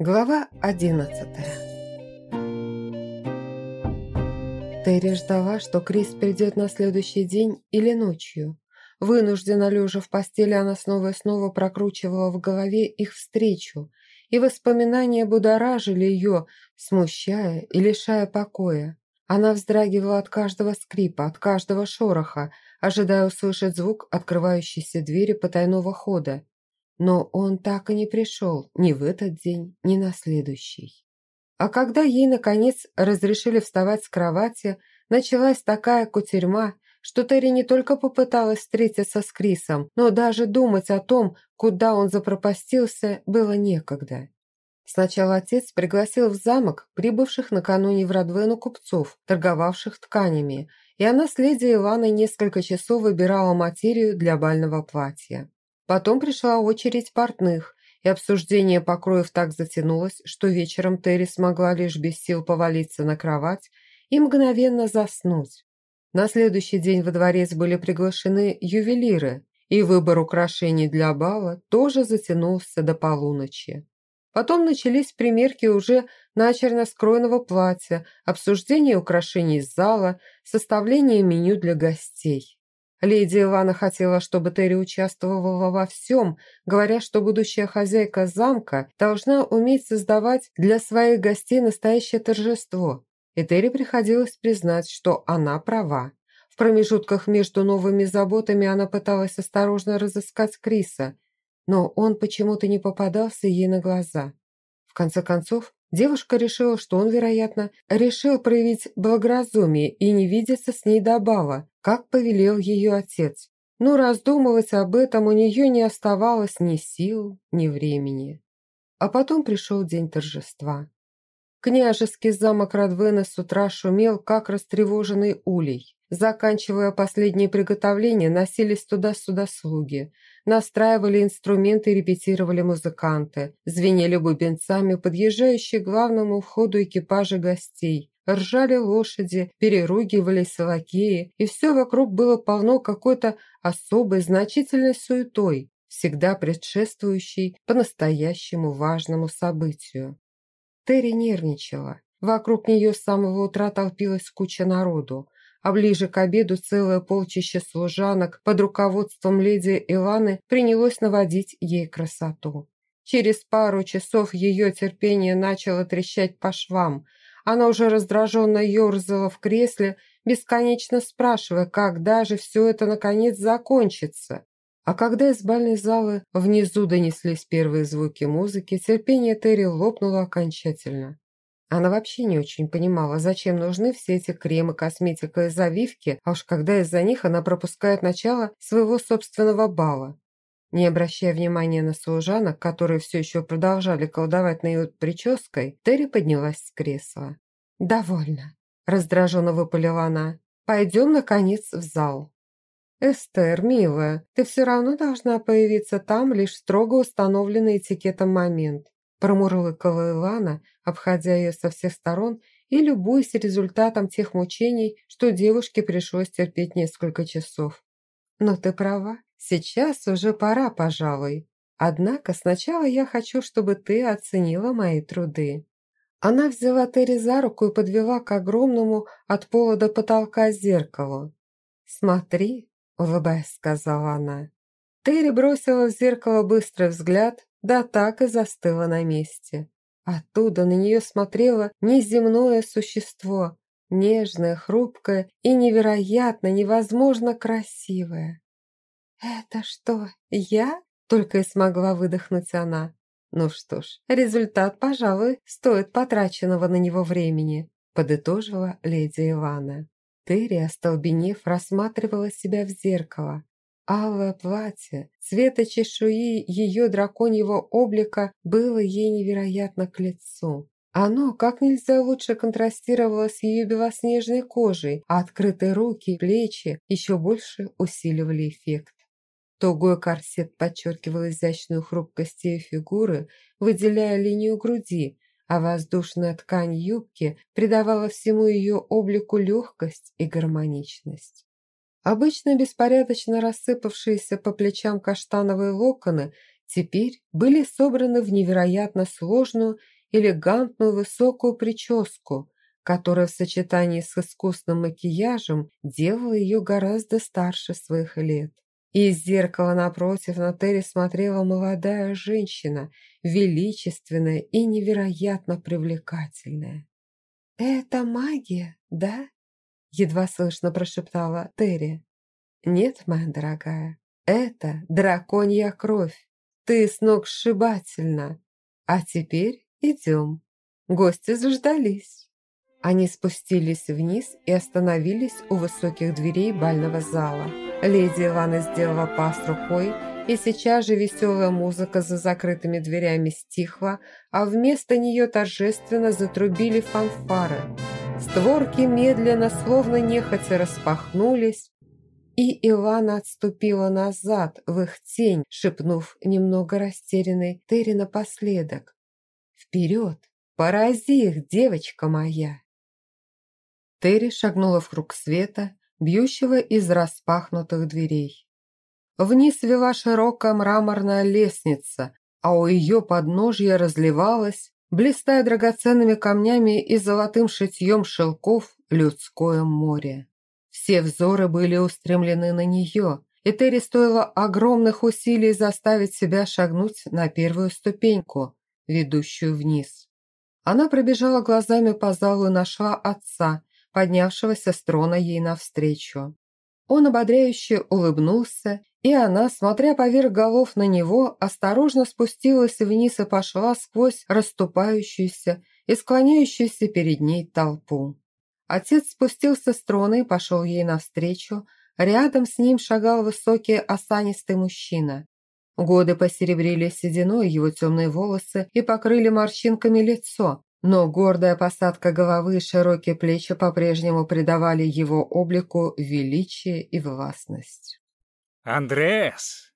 Глава одиннадцатая Терри ждала, что Крис придет на следующий день или ночью. Вынуждена лежа в постели, она снова и снова прокручивала в голове их встречу, и воспоминания будоражили ее, смущая и лишая покоя. Она вздрагивала от каждого скрипа, от каждого шороха, ожидая услышать звук открывающейся двери потайного хода. Но он так и не пришел ни в этот день, ни на следующий. А когда ей, наконец, разрешили вставать с кровати, началась такая кутерьма, что Терри не только попыталась встретиться с Крисом, но даже думать о том, куда он запропастился, было некогда. Сначала отец пригласил в замок прибывших накануне в Радвену купцов, торговавших тканями, и она с леди Иваной несколько часов выбирала материю для бального платья. Потом пришла очередь портных, и обсуждение покроев так затянулось, что вечером Терри смогла лишь без сил повалиться на кровать и мгновенно заснуть. На следующий день во дворец были приглашены ювелиры, и выбор украшений для бала тоже затянулся до полуночи. Потом начались примерки уже начерно скроенного платья, обсуждение украшений зала, составление меню для гостей. Леди Илана хотела, чтобы Терри участвовала во всем, говоря, что будущая хозяйка замка должна уметь создавать для своих гостей настоящее торжество. И Терри приходилось признать, что она права. В промежутках между новыми заботами она пыталась осторожно разыскать Криса, но он почему-то не попадался ей на глаза. В конце концов, девушка решила, что он, вероятно, решил проявить благоразумие и не видеться с ней до бала, как повелел ее отец. Но раздумывать об этом у нее не оставалось ни сил, ни времени. А потом пришел день торжества. Княжеский замок Радвена с утра шумел, как растревоженный улей. Заканчивая последние приготовления, носились туда-сюда слуги. Настраивали инструменты и репетировали музыканты. Звенели бубенцами подъезжающие к главному входу экипажи гостей ржали лошади, переругивались лакеи, и все вокруг было полно какой-то особой значительной суетой, всегда предшествующей по-настоящему важному событию. Терри нервничала. Вокруг нее с самого утра толпилась куча народу, а ближе к обеду целое полчище служанок под руководством леди Иланы принялось наводить ей красоту. Через пару часов ее терпение начало трещать по швам – она уже раздраженно ерзала в кресле, бесконечно спрашивая, когда же все это наконец закончится. А когда из бальной залы внизу донеслись первые звуки музыки, терпение Терри лопнуло окончательно. Она вообще не очень понимала, зачем нужны все эти кремы, косметика и завивки, а уж когда из-за них она пропускает начало своего собственного бала. Не обращая внимания на служанок, которые все еще продолжали колдовать на ее прической, Терри поднялась с кресла. «Довольно», – раздраженно выпалила она. «Пойдем, наконец, в зал». «Эстер, милая, ты все равно должна появиться там лишь строго установленный этикетом момент», промурлыкала Илана, обходя ее со всех сторон и любуясь результатом тех мучений, что девушке пришлось терпеть несколько часов. «Но ты права, Сейчас уже пора, пожалуй. Однако сначала я хочу, чтобы ты оценила мои труды». Она взяла Терри за руку и подвела к огромному от пола до потолка зеркалу. «Смотри», — улыбаясь, сказала она. Терри бросила в зеркало быстрый взгляд, да так и застыла на месте. Оттуда на нее смотрело неземное существо, нежное, хрупкое и невероятно, невозможно красивое. «Это что, я?» – только и смогла выдохнуть она. «Ну что ж, результат, пожалуй, стоит потраченного на него времени», – подытожила леди Ивана. Терри, остолбенев, рассматривала себя в зеркало. Алое платье, цвета чешуи ее драконьего облика было ей невероятно к лицу. Оно как нельзя лучше контрастировало с ее белоснежной кожей, а открытые руки плечи еще больше усиливали эффект. Тугой корсет подчеркивал изящную хрупкость ее фигуры, выделяя линию груди, а воздушная ткань юбки придавала всему ее облику легкость и гармоничность. Обычно беспорядочно рассыпавшиеся по плечам каштановые локоны теперь были собраны в невероятно сложную, элегантную высокую прическу, которая в сочетании с искусным макияжем делала ее гораздо старше своих лет. Из зеркала напротив на Терри смотрела молодая женщина, величественная и невероятно привлекательная. «Это магия, да?» – едва слышно прошептала Терри. «Нет, моя дорогая, это драконья кровь. Ты с ног сшибательна. А теперь идем. Гости заждались». Они спустились вниз и остановились у высоких дверей бального зала. Леди Ивана сделала пас рукой, и сейчас же веселая музыка за закрытыми дверями стихла, а вместо нее торжественно затрубили фанфары. Створки медленно, словно нехотя распахнулись, и Ивана отступила назад в их тень, шепнув немного растерянной Терри напоследок. «Вперед! Порази их, девочка моя!» Терри шагнула в круг света, бьющего из распахнутых дверей. Вниз вела широкая мраморная лестница, а у ее подножья разливалось, блистая драгоценными камнями и золотым шитьем шелков, людское море. Все взоры были устремлены на нее, и Терри стоило огромных усилий заставить себя шагнуть на первую ступеньку, ведущую вниз. Она пробежала глазами по залу и нашла отца, поднявшегося с трона ей навстречу. Он ободряюще улыбнулся, и она, смотря поверх голов на него, осторожно спустилась вниз и пошла сквозь расступающуюся и склоняющуюся перед ней толпу. Отец спустился с трона и пошел ей навстречу, рядом с ним шагал высокий осанистый мужчина. Годы посеребрили сединой его темные волосы и покрыли морщинками лицо, но гордая посадка головы и широкие плечи по-прежнему придавали его облику величие и властность. «Андреас,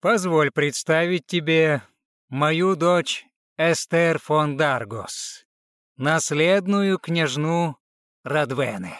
позволь представить тебе мою дочь Эстер фон Даргос, наследную княжну Радвены»,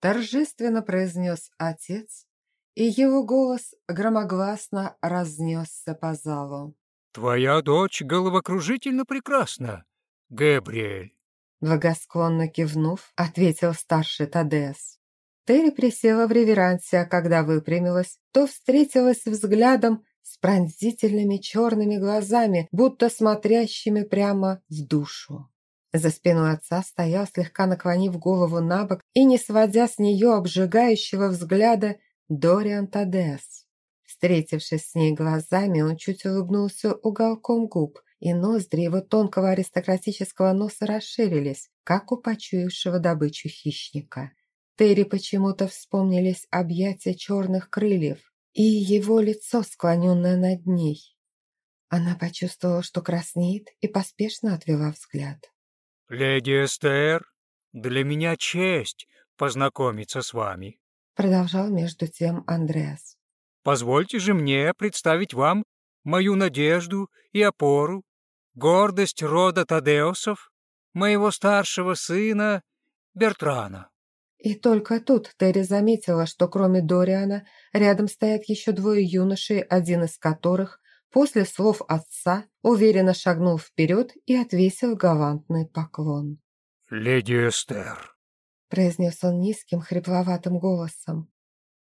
торжественно произнес отец, и его голос громогласно разнесся по залу. «Твоя дочь головокружительно прекрасна, Габриэль». Благосклонно кивнув, ответил старший Тадес. Терри присела в реверансе, а когда выпрямилась, то встретилась взглядом с пронзительными черными глазами, будто смотрящими прямо в душу. За спиной отца стоял, слегка наклонив голову на бок и не сводя с нее обжигающего взгляда, Дориан Тадес. Встретившись с ней глазами, он чуть улыбнулся уголком губ, и ноздри его тонкого аристократического носа расширились, как у почуявшего добычу хищника. Терри почему-то вспомнились объятия черных крыльев и его лицо, склоненное над ней. Она почувствовала, что краснеет, и поспешно отвела взгляд. «Леди Эстер, для меня честь познакомиться с вами», продолжал между тем Андреас. Позвольте же мне представить вам мою надежду и опору, гордость рода Тадеусов, моего старшего сына Бертрана». И только тут Терри заметила, что кроме Дориана рядом стоят еще двое юношей, один из которых после слов отца уверенно шагнул вперед и отвесил галантный поклон. «Леди Эстер», — произнес он низким хрипловатым голосом.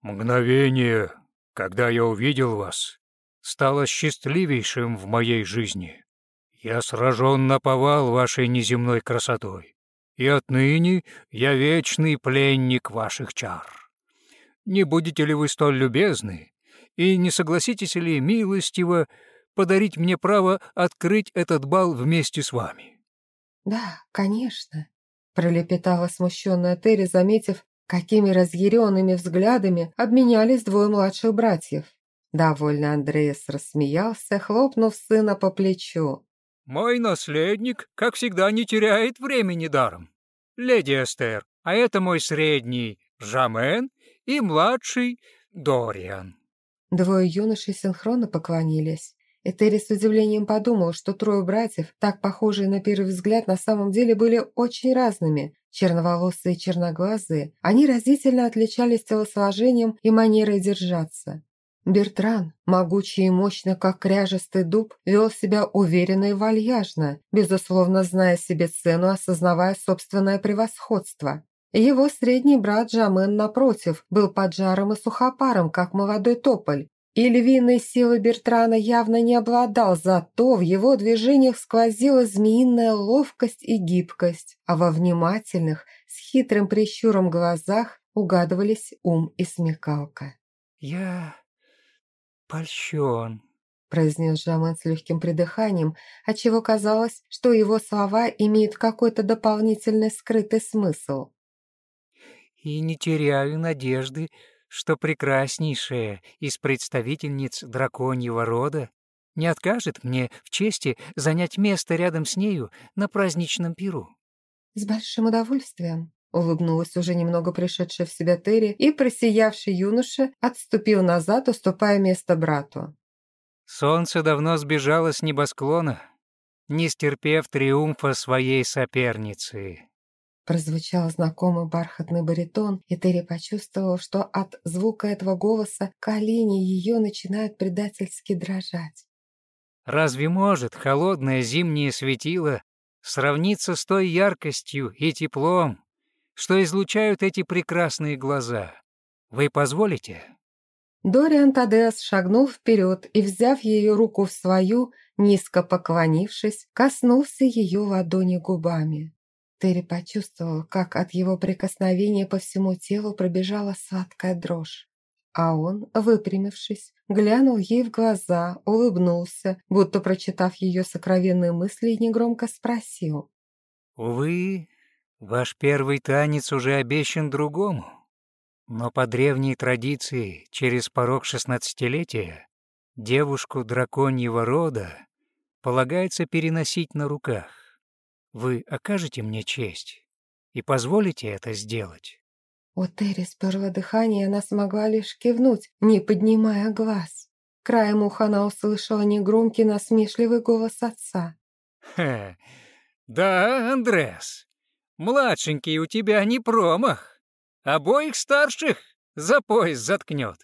«Мгновение когда я увидел вас, стало счастливейшим в моей жизни. Я сражен наповал вашей неземной красотой, и отныне я вечный пленник ваших чар. Не будете ли вы столь любезны, и не согласитесь ли милостиво подарить мне право открыть этот бал вместе с вами?» «Да, конечно», — пролепетала смущенная Терри, заметив, Какими разъяренными взглядами обменялись двое младших братьев. Довольно Андреас рассмеялся, хлопнув сына по плечу. «Мой наследник, как всегда, не теряет времени даром. Леди Эстер, а это мой средний Жамен и младший Дориан». Двое юношей синхронно поклонились. И Терри с удивлением подумал, что трое братьев, так похожие на первый взгляд, на самом деле были очень разными, черноволосые и черноглазые, они разительно отличались телосложением и манерой держаться. Бертран, могучий и мощно, как кряжестый дуб, вел себя уверенно и вальяжно, безусловно зная себе цену, осознавая собственное превосходство. Его средний брат Жамен, напротив, был поджаром и сухопаром, как молодой тополь, и львиной силы Бертрана явно не обладал, зато в его движениях сквозила змеиная ловкость и гибкость, а во внимательных, с хитрым прищуром глазах угадывались ум и смекалка. «Я польщен», — произнес Жамен с легким придыханием, отчего казалось, что его слова имеют какой-то дополнительный скрытый смысл. «И не теряю надежды, что прекраснейшая из представительниц драконьего рода не откажет мне в чести занять место рядом с нею на праздничном пиру». «С большим удовольствием», Улыбнулась уже немного пришедшая в себя Терри, и просиявший юноша отступил назад, уступая место брату. Солнце давно сбежало с небосклона, не стерпев триумфа своей соперницы. Прозвучал знакомый бархатный баритон, и Терри почувствовал, что от звука этого голоса колени ее начинают предательски дрожать. «Разве может холодное зимнее светило сравниться с той яркостью и теплом, что излучают эти прекрасные глаза. Вы позволите?» Дориан Тадеас шагнул вперед и, взяв ее руку в свою, низко поклонившись, коснулся ее ладони губами. Терри почувствовал, как от его прикосновения по всему телу пробежала сладкая дрожь. А он, выпрямившись, глянул ей в глаза, улыбнулся, будто прочитав ее сокровенные мысли, и негромко спросил. «Увы, Ваш первый танец уже обещан другому, но по древней традиции через порог шестнадцатилетия девушку драконьего рода полагается переносить на руках. Вы окажете мне честь и позволите это сделать?» У Терри сперло дыхание, и она смогла лишь кивнуть, не поднимая глаз. Краем уха она услышала негромкий насмешливый голос отца. «Хе, да, Андрес, Младшенький у тебя не промах. Обоих старших за пояс заткнет.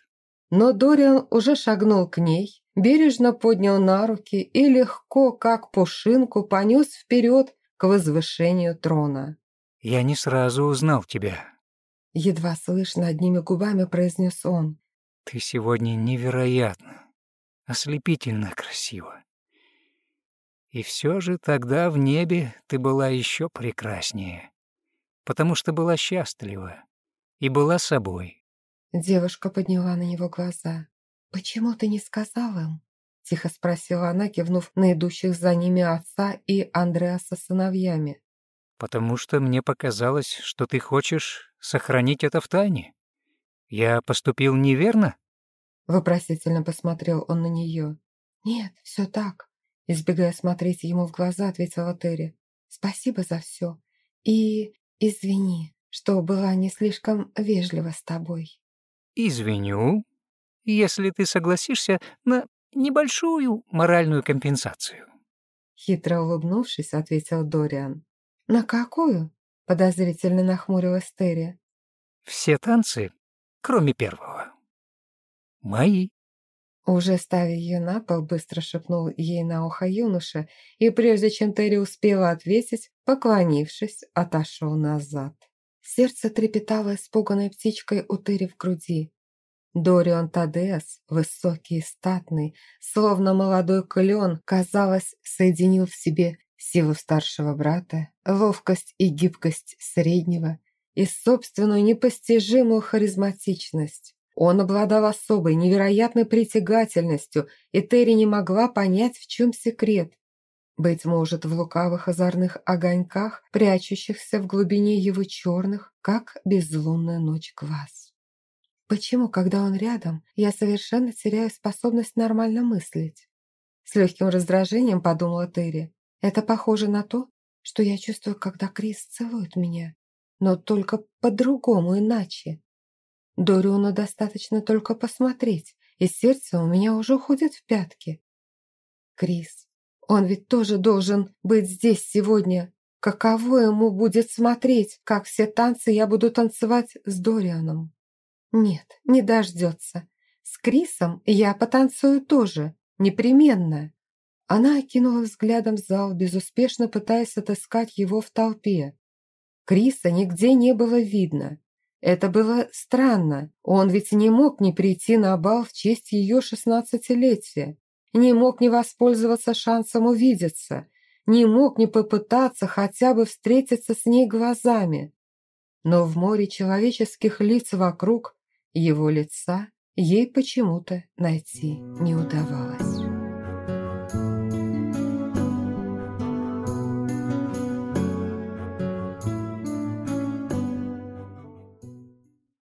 Но Дориан уже шагнул к ней, бережно поднял на руки и легко, как пушинку, понес вперед к возвышению трона. «Я не сразу узнал тебя», — едва слышно одними губами произнес он. «Ты сегодня невероятно, ослепительно красива. И все же тогда в небе ты была еще прекраснее, потому что была счастлива и была собой. Девушка подняла на него глаза. «Почему ты не сказал им?» Тихо спросила она, кивнув на идущих за ними отца и Андреаса сыновьями. «Потому что мне показалось, что ты хочешь сохранить это в тайне. Я поступил неверно?» Вопросительно посмотрел он на нее. «Нет, все так. Избегая смотреть ему в глаза, ответила Терри. «Спасибо за все. И извини, что была не слишком вежлива с тобой». «Извиню, если ты согласишься на небольшую моральную компенсацию». Хитро улыбнувшись, ответил Дориан. «На какую?» – подозрительно нахмурилась Терри. «Все танцы, кроме первого. Мои». Уже ставя ее на пол, быстро шепнул ей на ухо юноша, и прежде чем Терри успела ответить, поклонившись, отошел назад. Сердце трепетало испуганной птичкой у Терри в груди. Дорион Тадеас, высокий и статный, словно молодой клен, казалось, соединил в себе силу старшего брата, ловкость и гибкость среднего и собственную непостижимую харизматичность. Он обладал особой, невероятной притягательностью, и Терри не могла понять, в чем секрет. Быть может, в лукавых озорных огоньках, прячущихся в глубине его черных, как безлунная ночь глаз. Почему, когда он рядом, я совершенно теряю способность нормально мыслить? С легким раздражением подумала Терри. Это похоже на то, что я чувствую, когда Крис целует меня, но только по-другому, иначе. Дориону достаточно только посмотреть, и сердце у меня уже уходит в пятки. Крис, он ведь тоже должен быть здесь сегодня. Каково ему будет смотреть, как все танцы я буду танцевать с Дорианом? Нет, не дождется. С Крисом я потанцую тоже, непременно. Она окинула взглядом зал, безуспешно пытаясь отыскать его в толпе. Криса нигде не было видно. Это было странно. Он ведь не мог не прийти на бал в честь ее шестнадцатилетия. Не мог не воспользоваться шансом увидеться. Не мог не попытаться хотя бы встретиться с ней глазами. Но в море человеческих лиц вокруг его лица ей почему-то найти не удавалось.